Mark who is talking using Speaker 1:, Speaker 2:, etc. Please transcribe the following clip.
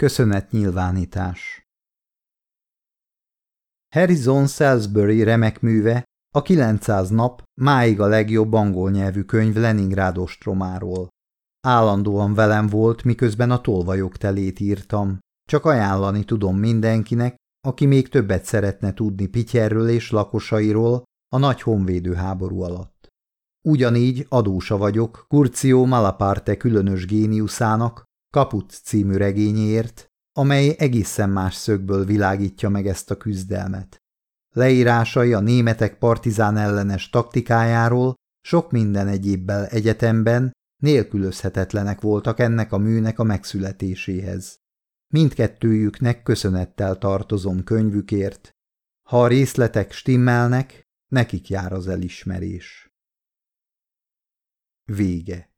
Speaker 1: Köszönetnyilvánítás Harrison Salisbury remek műve a 900 nap máig a legjobb angol nyelvű könyv Leningrád ostromáról. Állandóan velem volt, miközben a tolvajok telét írtam. Csak ajánlani tudom mindenkinek, aki még többet szeretne tudni Pityerről és lakosairól a nagy honvédő háború alatt. Ugyanígy adósa vagyok Curcio Malaparte különös géniuszának, Kaput című regényéért, amely egészen más szögből világítja meg ezt a küzdelmet. Leírásai a németek partizán ellenes taktikájáról sok minden egyébbel egyetemben nélkülözhetetlenek voltak ennek a műnek a megszületéséhez. Mindkettőjüknek köszönettel tartozom könyvükért. Ha a részletek stimmelnek, nekik jár az elismerés. Vége